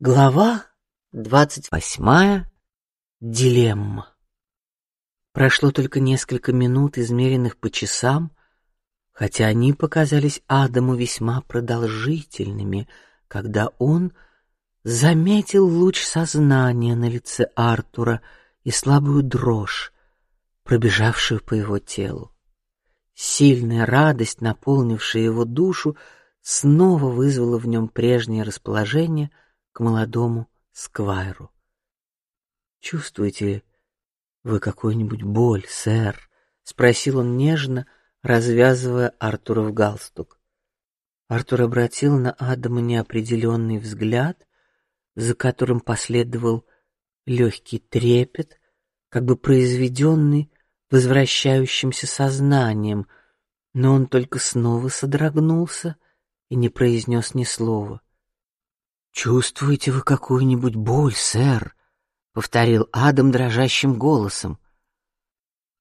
Глава двадцать восьмая. Дилемма. Прошло только несколько минут, измеренных по часам, хотя они показались Адаму весьма продолжительными, когда он заметил луч сознания на лице Артура и слабую дрожь, пробежавшую по его телу. Сильная радость, наполнившая его душу, снова вызвала в нем прежнее расположение — к молодому сквайру. Чувствуете ли вы какую-нибудь боль, сэр? спросил он нежно, развязывая Артура в галстук. Артур обратил на Адама неопределенный взгляд, за которым последовал легкий трепет, как бы произведенный возвращающимся сознанием, но он только снова содрогнулся и не произнес ни слова. Чувствуете вы какую-нибудь боль, сэр? повторил Адам дрожащим голосом.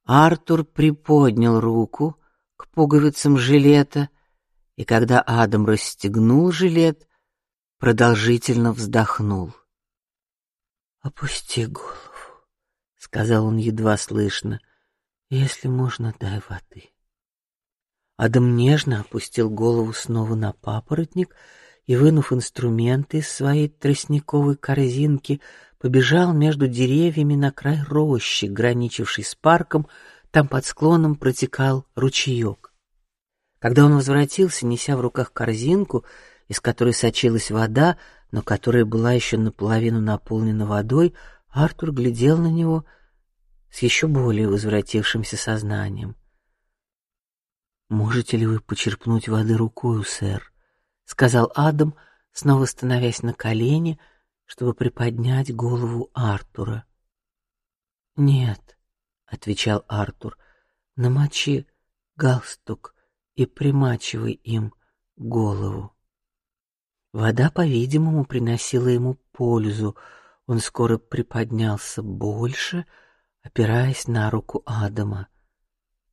Артур приподнял руку к пуговицам жилета, и когда Адам расстегнул жилет, продолжительно вздохнул. Опусти голову, сказал он едва слышно. Если можно, дай воды. Адам нежно опустил голову снова на папоротник и, вынув инструменты из своей тростниковой корзинки, побежал между деревьями на край рощи, граничившей с парком. Там под склоном протекал ручеек. Когда он возвратился, неся в руках корзинку, из которой сочилась вода, но которая была еще наполовину наполнена водой, Артур глядел на него с еще более возвратившимся сознанием. Можете ли вы почерпнуть воды рукой, сэр? Сказал Адам, снова становясь на колени, чтобы приподнять голову Артура. Нет, отвечал Артур, намочи галстук и примачивай им голову. Вода, по-видимому, приносила ему пользу. Он скоро приподнялся больше, опираясь на руку Адама.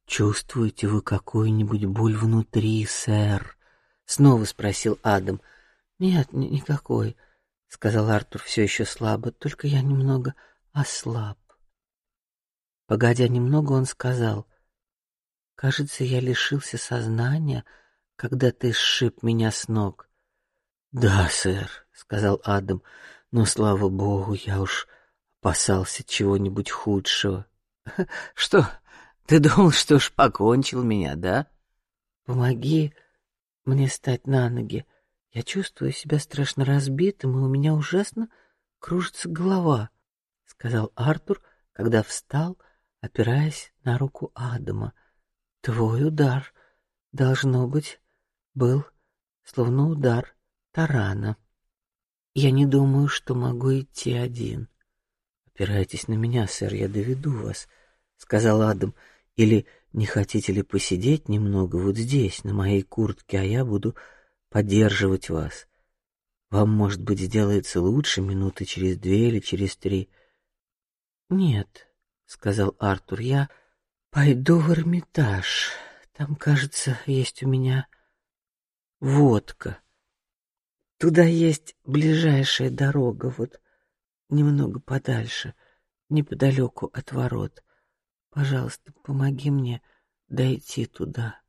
Чувствуете вы какую-нибудь боль внутри, сэр? Снова спросил Адам. Нет, никакой, сказал Артур все еще слабо. Только я немного ослаб. Погодя немного, он сказал: "Кажется, я лишился сознания, когда ты сшиб меня с ног". "Да, сэр", сказал Адам. "Но слава богу, я уж опасался чего-нибудь худшего". "Что? Ты думал, что уж покончил меня, да?" "Помоги мне встать на ноги. Я чувствую себя страшно разбитым, и у меня ужасно кружится голова, сказал Артур, когда встал, опираясь на руку Адама. Твой удар должно быть был словно удар тарана. Я не думаю, что могу идти один. Опирайтесь на меня, сэр, я доведу вас, сказал Адам. Или не хотите ли посидеть немного вот здесь, на моей куртке, а я буду поддерживать вас? Вам, может быть, сделается лучше минуты через две или через три. Нет, сказал Артур, я пойду в Эрмитаж. Там, кажется, есть у меня водка. Туда есть ближайшая дорога, вот немного подальше, неподалеку от ворот. Пожалуйста, помоги мне дойти туда.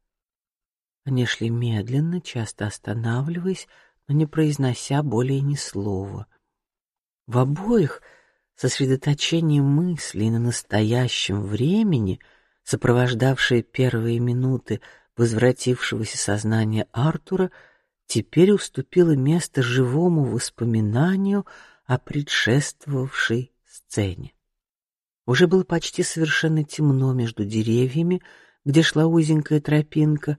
Они шли медленно, часто останавливаясь, но не произнося более ни слова. В обоих сосредоточение мыслей на настоящем времени, сопровождавшее первые минуты возвратившегося сознания Артура, теперь уступило место живому воспоминанию о предшествовавшей сцене. Уже было почти совершенно темно между деревьями, где шла узенькая тропинка,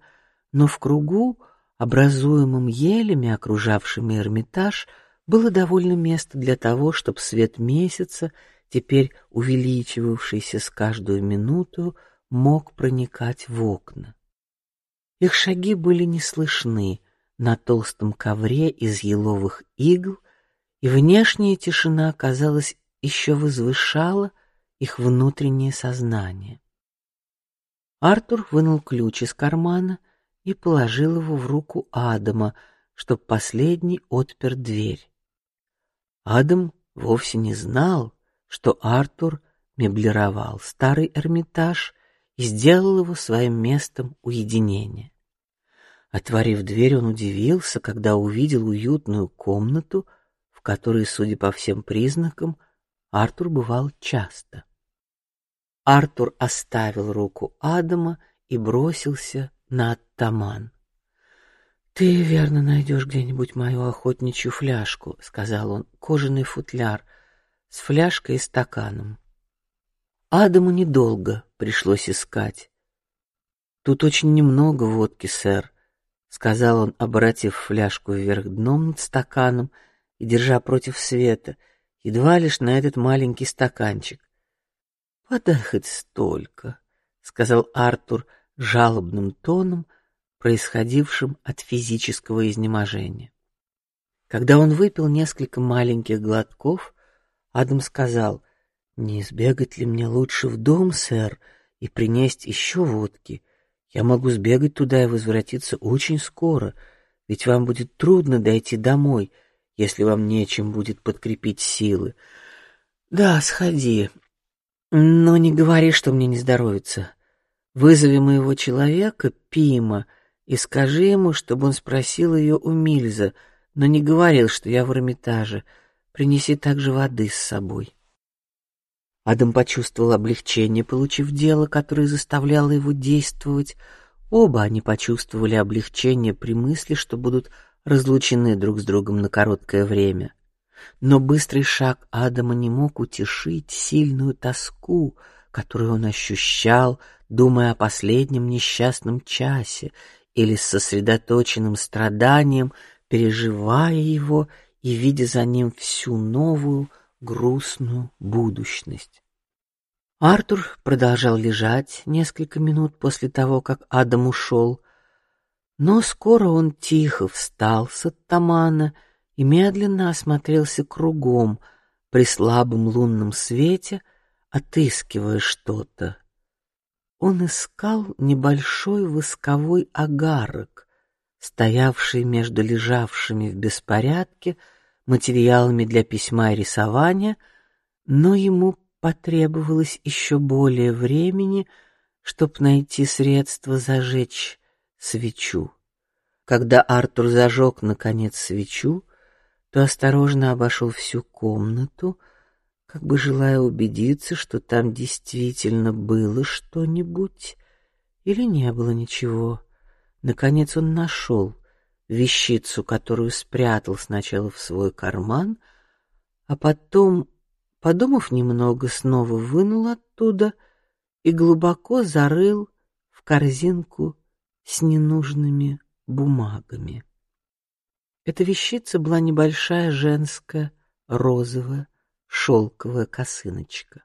но в кругу, образуемом елями, окружавшими Эрмитаж, было довольно места для того, чтобы свет месяца, теперь увеличивавшийся с каждую минуту, мог проникать в окна. Их шаги были не слышны на толстом ковре из еловых игл, и внешняя тишина, казалось, еще возвышала их внутреннее сознание. Артур вынул ключ из кармана и положил его в руку Адама, чтобы последний отпер дверь. Адам вовсе не знал, что Артур меблировал старый Эрмитаж и сделал его своим местом уединения. Отворив дверь, он удивился, когда увидел уютную комнату, в которой, судя по всем признакам, Артур бывал часто. Артур оставил руку Адама и бросился на оттаман. Ты верно найдешь где-нибудь мою охотничью фляжку, сказал он, кожаный футляр с фляжкой и стаканом. Адаму недолго пришлось искать. Тут очень немного водки, сэр, сказал он, обратив фляжку вверх дном над стаканом и держа против света, едва лишь на этот маленький стаканчик. Подай хоть столько, сказал Артур жалобным тоном, происходившим от физического изнеможения. Когда он выпил несколько маленьких глотков, Адам сказал: "Не сбегать ли мне лучше в дом, сэр, и принести еще водки? Я могу сбегать туда и возвратиться очень скоро, ведь вам будет трудно дойти домой, если вам нечем будет подкрепить силы. Да, сходи, но не говори, что мне не здоровится. Вызови моего человека Пима и скажи ему, чтобы он спросил ее у Мильза, но не говорил, что я в Эрмитаже. Принеси также воды с собой. Адам почувствовал облегчение, получив дело, которое заставляло его действовать. Оба они почувствовали облегчение при мысли, что будут разлучены друг с другом на короткое время. Но быстрый шаг Адама не мог утешить сильную тоску, которую он ощущал, думая о последнем несчастном часе или сосредоточенным страданием, переживая его и видя за ним всю новую грустную будущность. Артур продолжал лежать несколько минут после того, как Адам ушел, но скоро он тихо встал с оттамана и медленно осмотрелся кругом при слабом лунном свете, отыскивая что-то. Он искал небольшой восковой агарок, стоявший между лежавшими в беспорядке материалами для письма и рисования, но ему потребовалось еще более времени, чтобы найти средство зажечь свечу. Когда Артур зажег наконец свечу, то осторожно обошел всю комнату, как бы желая убедиться, что там действительно было что-нибудь или не было ничего. Наконец он нашел вещицу, которую спрятал сначала в свой карман, а потом, подумав немного, снова вынул оттуда и глубоко зарыл в корзинку с ненужными бумагами. Эта вещица была небольшая женская розовая шелковая косыночка.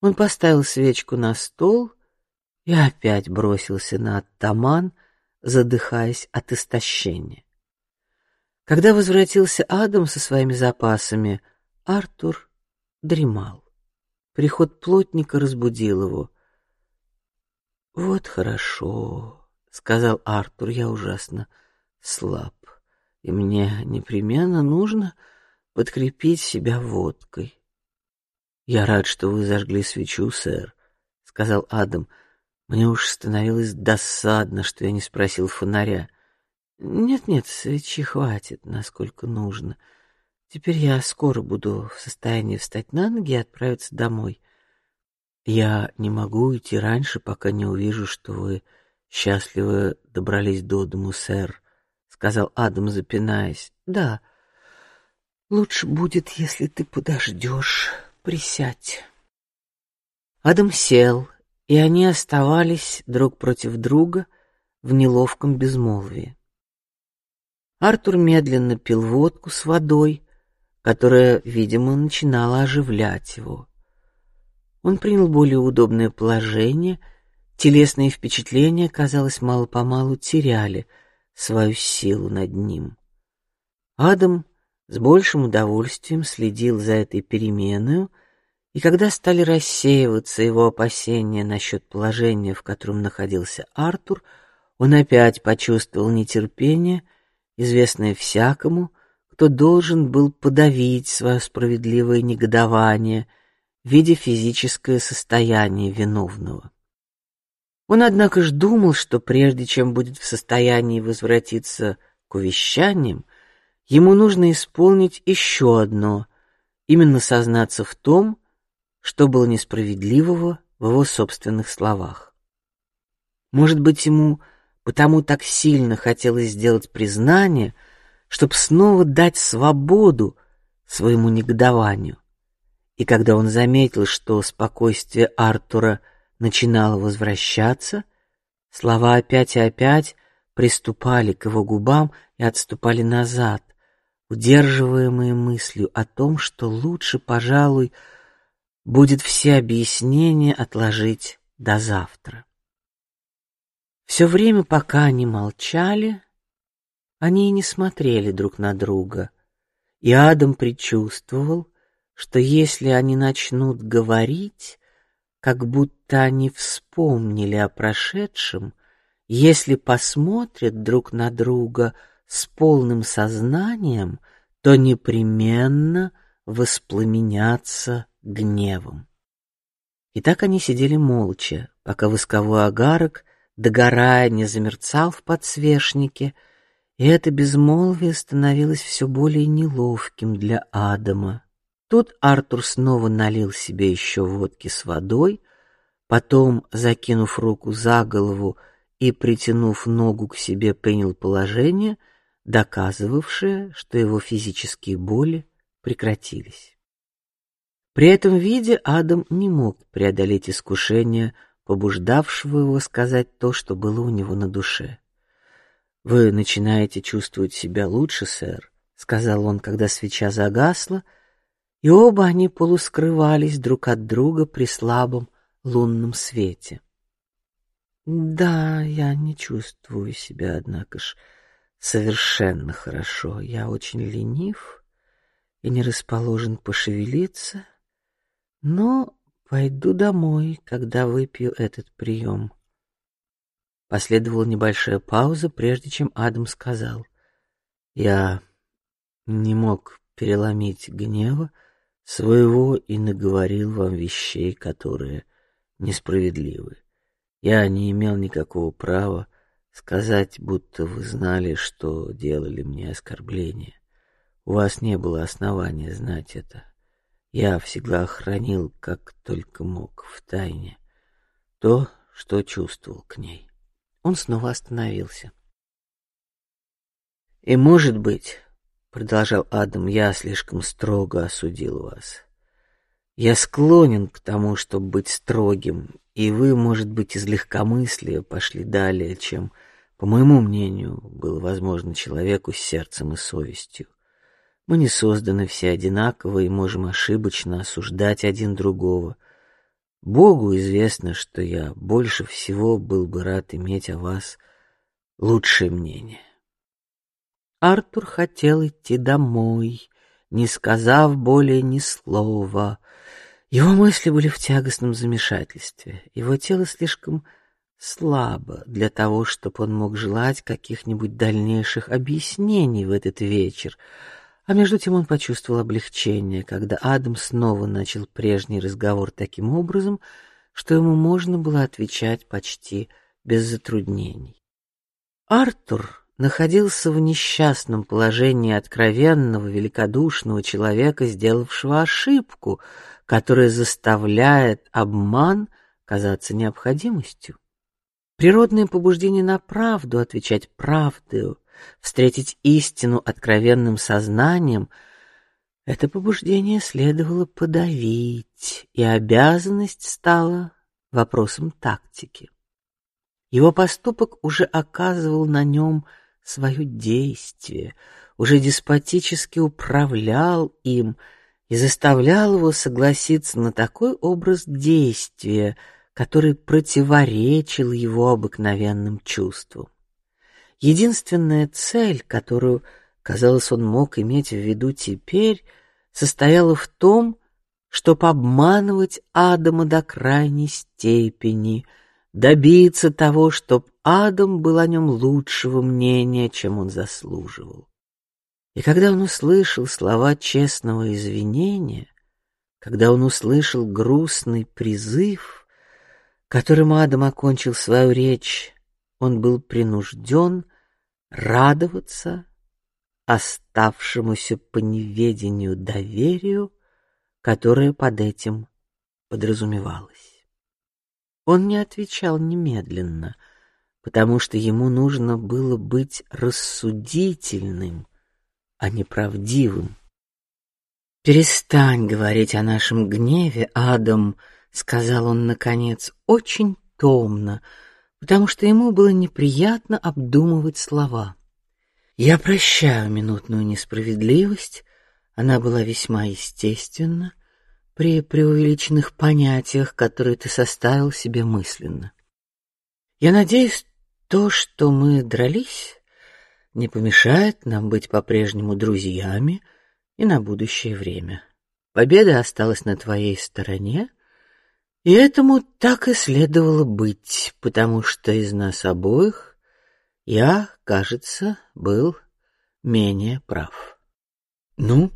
Он поставил свечку на стол и опять бросился на оттаман, задыхаясь от истощения. Когда возвратился Адам со своими запасами, Артур дремал. Приход плотника разбудил его. Вот хорошо, сказал Артур, я ужасно слаб и мне непременно нужно подкрепить себя водкой. Я рад, что вы зажгли свечу, сэр, сказал Адам. Мне уж становилось досадно, что я не спросил фонаря. Нет, нет, свечи хватит, насколько нужно. Теперь я скоро буду в состоянии встать на ноги и отправиться домой. Я не могу идти раньше, пока не увижу, что вы счастливо добрались до дому, сэр, сказал Адам, запинаясь. Да. Лучше будет, если ты подождешь. Присядь. Адам сел, и они оставались друг против друга в неловком безмолвии. Артур медленно пил водку с водой, которая, видимо, начинала оживлять его. Он принял более удобное положение, телесные впечатления, казалось, мало помалу теряли свою силу над ним. Адам с большим удовольствием следил за этой переменой, и когда стали рассеиваться его опасения насчет положения, в котором находился Артур, он опять почувствовал нетерпение, известное всякому, кто должен был подавить свое справедливое негодование, видя физическое состояние виновного. Он, однако ж, думал, что прежде чем будет в состоянии возвратиться к увещаниям, ему нужно исполнить еще одно, именно сознаться в том, что было несправедливого в его собственных словах. Может быть, ему потому так сильно хотелось сделать признание, чтобы снова дать свободу своему негодованию. И когда он заметил, что спокойствие Артура начинала возвращаться, слова опять и опять приступали к его губам и отступали назад, удерживаемые мыслью о том, что лучше, пожалуй, будет все объяснения отложить до завтра. Все время, пока они молчали, они и не смотрели друг на друга, и Адам предчувствовал, что если они начнут говорить, как будто они вспомнили о прошедшем, если посмотрят друг на друга с полным сознанием, то непременно воспламенятся гневом. И так они сидели молча, пока восковой огарок, догорая, не замерцал в подсвечнике, и это безмолвие становилось все более неловким для Адама. Тут Артур снова налил себе еще водки с водой, потом, закинув руку за голову и притянув ногу к себе, принял положение, доказывавшее, что его физические боли прекратились. При этом виде Адам не мог преодолеть искушение, побуждавшего его сказать то, что было у него на душе. Вы начинаете чувствовать себя лучше, сэр, сказал он, когда свеча загасла и оба они полускрывались друг от друга при слабом лунном свете. Да, я не чувствую себя, однако ж, совершенно хорошо. Я очень ленив и не расположен пошевелиться, но пойду домой, когда выпью этот прием. Последовала небольшая пауза, прежде чем Адам сказал: "Я не мог переломить гнева, своего и наговорил вам вещей, которые несправедливы. Я не имел никакого права сказать, будто вы знали, что делали мне оскорбление. У вас не было основания знать это. Я всегда хранил, как только мог, в тайне то, что чувствовал к ней. Он снова остановился. И может быть, продолжал Адам, я слишком строго осудил вас. Я склонен к тому, чтобы быть строгим, и вы, может быть, из легкомыслия пошли далее, чем, по моему мнению, было возможно человеку с сердцем и совестью. Мы не созданы все одинаково и можем ошибочно осуждать один другого. Богу известно, что я больше всего был бы рад иметь о вас лучшее мнение. Артур хотел идти домой, не сказав более ни слова. Его мысли были в тягостном замешательстве. Его тело слишком слабо для того, чтобы он мог желать каких-нибудь дальнейших объяснений в этот вечер. А между тем он почувствовал облегчение, когда Адам снова начал прежний разговор таким образом, что ему можно было отвечать почти без затруднений. Артур находился в несчастном положении откровенного, великодушного человека, сделавшего ошибку, которая заставляет обман казаться необходимостью. Природное побуждение на правду, отвечать правдою, встретить истину откровенным сознанием — это побуждение следовало подавить, и обязанность стала вопросом тактики. Его поступок уже оказывал на нем свое действие, уже деспотически управлял им и заставлял его согласиться на такой образ действия, который противоречил его обыкновенным чувствам. Единственная цель, которую, казалось, он мог иметь в виду теперь, состояла в том, чтобы обманывать Адама до крайней степени, добиться того, чтобы Адам был о нем лучшего мнения, чем он заслуживал. И когда он услышал слова честного извинения, когда он услышал грустный призыв, которым Адам окончил свою речь, он был принужден радоваться оставшемуся по неведению доверию, которое под этим подразумевалось. Он не отвечал немедленно, потому что ему нужно было быть рассудительным, а не правдивым. Перестань говорить о нашем гневе, Адам, сказал он наконец, очень томно, потому что ему было неприятно обдумывать слова. Я прощаю минутную несправедливость, она была весьма естественна при преувеличенных понятиях, которые ты составил себе мысленно. Я надеюсь, то, что мы дрались, не помешает нам быть по-прежнему друзьями и на будущее время. Победа осталась на твоей стороне, и этому так и следовало быть, потому что из нас обоих я, кажется, был менее прав. Ну,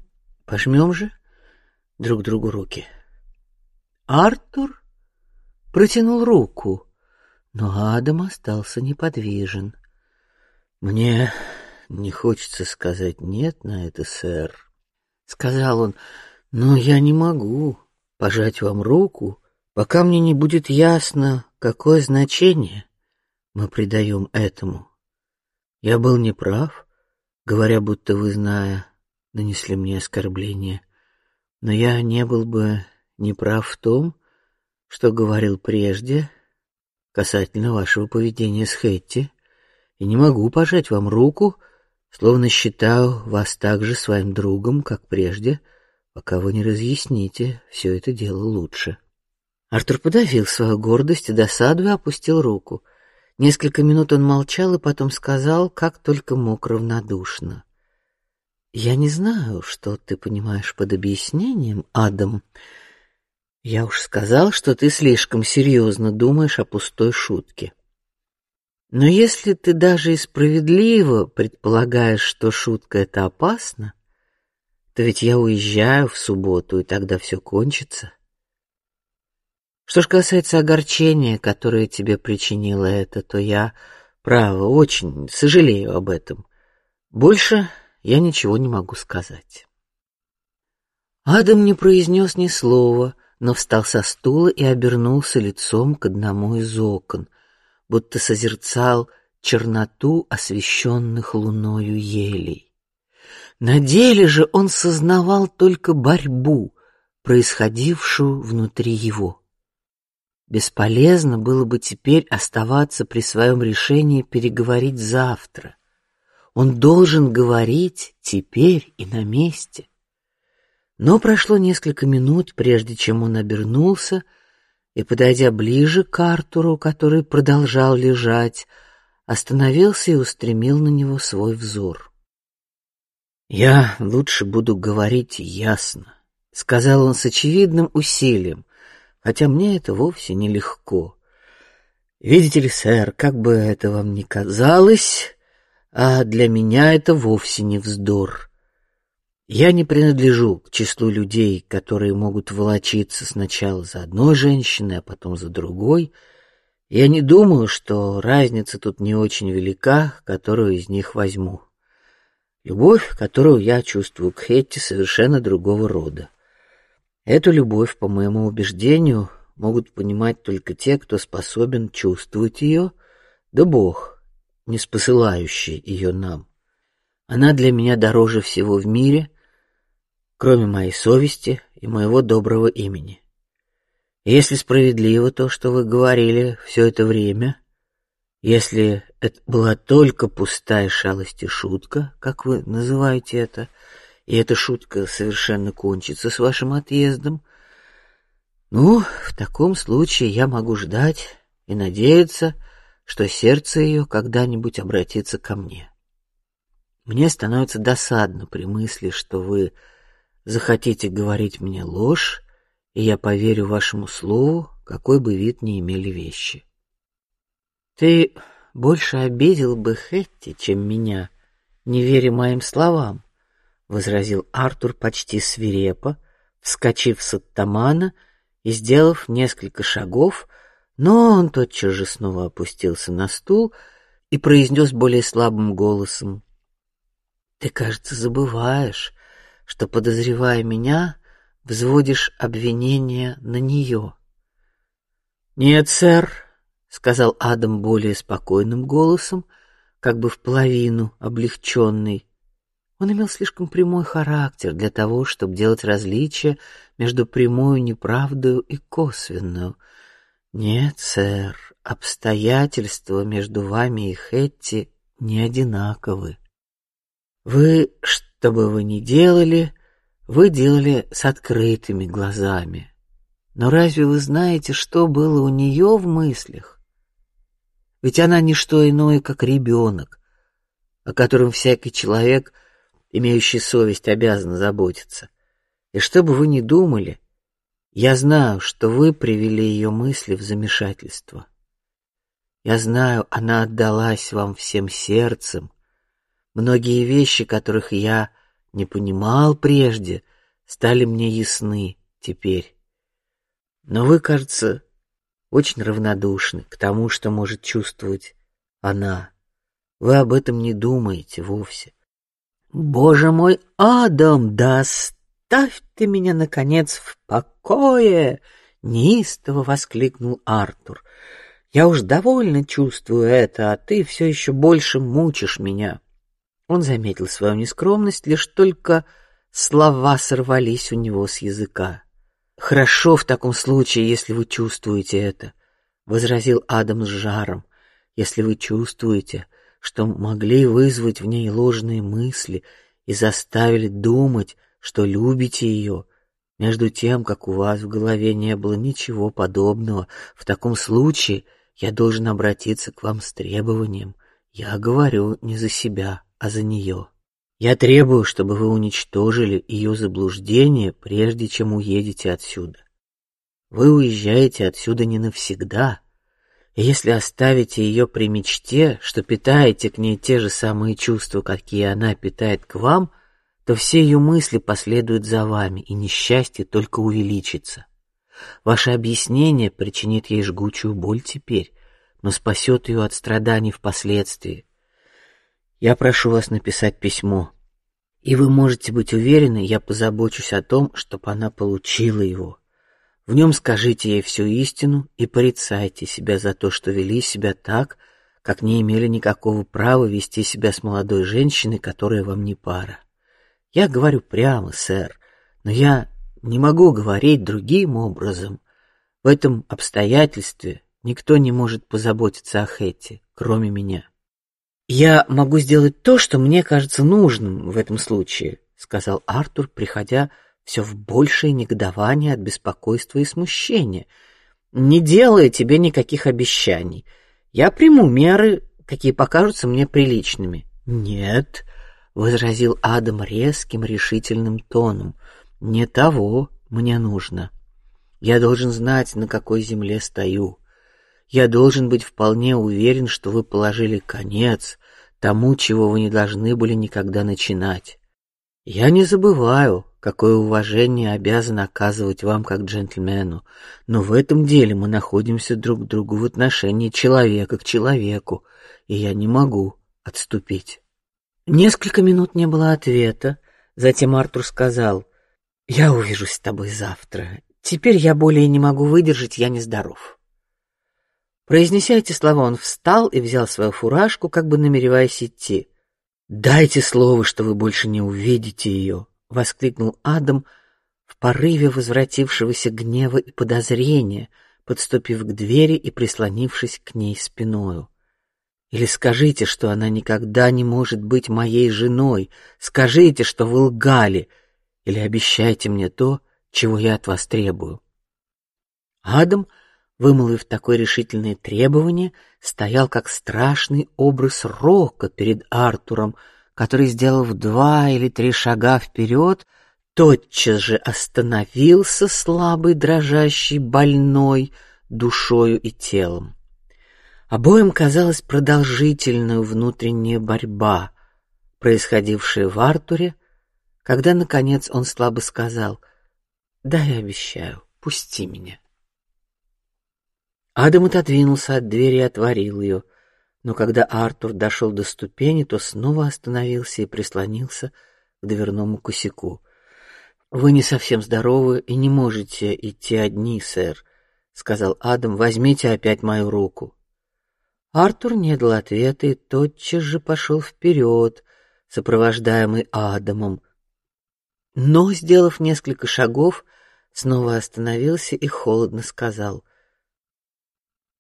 пожмем же друг другу руки. Артур протянул руку, но Адам остался неподвижен. Мне не хочется сказать нет на это, сэр, сказал он, но я не могу пожать вам руку, пока мне не будет ясно, какое значение мы придаем этому. Я был неправ, говоря, будто вы, зная, нанесли мне оскорбление, но я не был бы неправ в том, что говорил прежде касательно вашего поведения с Хэтти и не могу пожать вам руку, словно считаю вас также своим другом, как прежде, пока вы не разъясните все это дело лучше. Артур подавил свою гордость и досаду и опустил руку. Несколько минут он молчал и потом сказал, как только мог равнодушно: "Я не знаю, что ты понимаешь под объяснением, Адам. Я уж сказал, что ты слишком серьезно думаешь о пустой шутке. Но если ты даже и справедливо предполагаешь, что шутка это опасно, то ведь я уезжаю в субботу, и тогда все кончится. Что ж касается огорчения, которое тебе причинило это, то я, право, очень сожалею об этом. Больше я ничего не могу сказать. Адам не произнес ни слова, но встал со стула и обернулся лицом к одному из окон, будто созерцал черноту освещенных луною елей. На деле же он сознавал только борьбу, происходившую внутри его. Бесполезно было бы теперь оставаться при своем решении переговорить завтра. Он должен говорить теперь и на месте. Но прошло несколько минут, прежде чем он обернулся и, подойдя ближе к Артуру, который продолжал лежать, остановился и устремил на него свой взор. Я лучше буду говорить ясно, сказал он с очевидным усилием, хотя мне это вовсе не легко. Видите ли, сэр, как бы это вам ни казалось, а для меня это вовсе не вздор. Я не принадлежу к числу людей, которые могут волочиться сначала за одной женщиной, а потом за другой. Я не думаю, что разница тут не очень велика, которую из них возьму. Любовь, которую я чувствую к Хетти, совершенно другого рода. Эту любовь, по моему убеждению, могут понимать только те, кто способен чувствовать ее, да Бог, не спосылающий ее нам. Она для меня дороже всего в мире, кроме моей совести и моего доброго имени. если справедливо то, что вы говорили все это время, если это была только пустая шалость и шутка, как вы называете это, и эта шутка совершенно кончится с вашим отъездом, ну, в таком случае я могу ждать и надеяться, что сердце ее когда-нибудь обратится ко мне. Мне становится досадно при мысли, что вы захотите говорить мне ложь, и я поверю вашему слову, какой бы вид ни имели вещи. Ты больше обидел бы Хэтти, чем меня, не веря моим словам, возразил Артур почти свирепо, вскочив с оттамана и сделав несколько шагов, но он тотчас же снова опустился на стул и произнес более слабым голосом: "Ты, кажется, забываешь, что подозревая меня, взводишь обвинение на нее". "Нет, сэр", сказал Адам более спокойным голосом, как бы в половину облегченный. Он имел слишком прямой характер для того, чтобы делать различия между прямой неправдой и косвенную. Нет, сэр, обстоятельства между вами и Хэтти не одинаковы. Вы, что бы вы ни делали, вы делали с открытыми глазами. Но разве вы знаете, что было у нее в мыслях? Ведь она не что иное, как ребенок, о котором всякий человек имеющий совесть, обязан заботиться. И что бы вы ни думали, я знаю, что вы привели ее мысли в замешательство. Я знаю, она отдалась вам всем сердцем. Многие вещи, которых я не понимал прежде, стали мне ясны теперь. Но вы, кажется, очень равнодушны к тому, что может чувствовать она. Вы об этом не думаете вовсе. Боже мой, Адам, да оставь ты меня наконец в покое! Неистово воскликнул Артур. Я уж довольно чувствую это, а ты все еще больше мучишь меня. Он заметил свою нескромность, лишь только слова сорвались у него с языка. Хорошо в таком случае, если вы чувствуете это, возразил Адам с жаром. Если вы чувствуете, что могли вызвать в ней ложные мысли и заставили думать, что любите ее, между тем, как у вас в голове не было ничего подобного. В таком случае я должен обратиться к вам с требованием. Я говорю не за себя, а за нее. Я требую, чтобы вы уничтожили ее заблуждение, прежде чем уедете отсюда. Вы уезжаете отсюда не навсегда, и если оставите ее при мечте, что питаете к ней те же самые чувства, какие она питает к вам, то все ее мысли последуют за вами, и несчастье только увеличится. Ваше объяснение причинит ей жгучую боль теперь, но спасет ее от страданий впоследствии. Я прошу вас написать письмо, и вы можете быть уверены, я позабочусь о том, чтобы она получила его. В нем скажите ей всю истину и порицайте себя за то, что вели себя так, как не имели никакого права вести себя с молодой женщиной, которая вам не пара. Я говорю прямо, сэр, но я не могу говорить другим образом. В этом обстоятельстве никто не может позаботиться о Хэтти, кроме меня. Я могу сделать то, что мне кажется нужным в этом случае, сказал Артур, приходя все в большее негодование от беспокойства и смущения. Не делая тебе никаких обещаний, я приму меры, какие покажутся мне приличными. Нет, возразил Адам резким решительным тоном. Не того мне нужно. Я должен знать, на какой земле стою. Я должен быть вполне уверен, что вы положили конец тому, чего вы не должны были никогда начинать. Я не забываю, какое уважение обязан оказывать вам как джентльмену, но в этом деле мы находимся друг к другу в отношении человека к человеку, и я не могу отступить. Несколько минут не было ответа. Затем Артур сказал: "Я увижусь с тобой завтра. Теперь я более не могу выдержать, я не здоров". Произнеся эти слова, он встал и взял свою фуражку, как бы намереваясь идти. Дайте слово, что вы больше не увидите ее воскликнул Адам в порыве возвратившегося гнева и подозрения, подступив к двери и прислонившись к ней спиною. Или скажите, что она никогда не может быть моей женой. Скажите, что вы лгали, или обещайте мне то, чего я от вас требую. Адам, вымолвив такое решительное требование, стоял как страшный образ рока перед Артуром, который, сделав два или три шага вперед, тотчас же остановился слабый, дрожащий, больной душою и телом. Обоим казалась продолжительная внутренняя борьба, происходившая в Артуре, Когда наконец он слабо сказал: "Да, я обещаю, пусти меня". Адам отодвинулся от двери и отворил ее, но когда Артур дошел до ступени, то снова остановился и прислонился к дверному косяку. Вы не совсем здоровы и не можете идти одни, сэр, сказал Адам. Возьмите опять мою руку. Артур не дал ответа и тотчас же пошел вперед, сопровождаемый Адамом. Но, сделав несколько шагов, снова остановился и холодно сказал: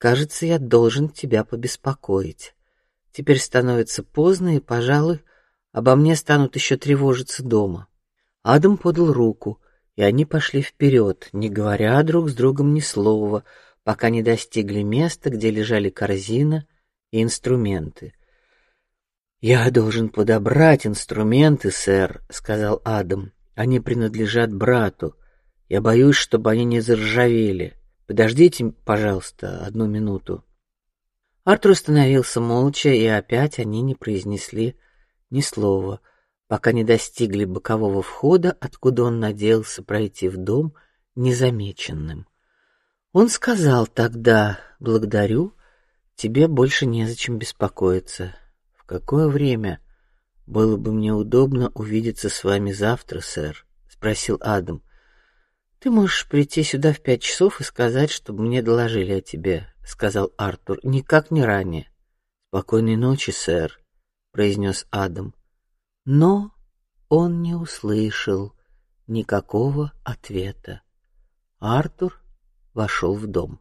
"Кажется, я должен тебя побеспокоить. Теперь становится поздно, и, пожалуй, обо мне станут еще тревожиться дома". Адам подал руку, и они пошли вперед, не говоря друг с другом ни слова, пока не достигли места, где лежали корзина и инструменты. Я должен подобрать инструменты, сэр, сказал Адам. Они принадлежат брату. Я боюсь, чтобы они не заржавели. Подождите, пожалуйста, одну минуту. Артур остановился молча, и опять они не произнесли ни слова пока не достигли бокового входа, откуда он надеялся пройти в дом незамеченным. Он сказал тогда: "Благодарю, тебе больше незачем беспокоиться. В какое время было бы мне удобно увидеться с вами завтра, сэр?" спросил Адам. Ты можешь прийти сюда в пять часов и сказать, чтобы мне доложили о тебе, сказал Артур. Никак не ранее. Спокойной ночи, сэр, произнес Адам но он не услышал никакого ответа. Артур вошел в дом.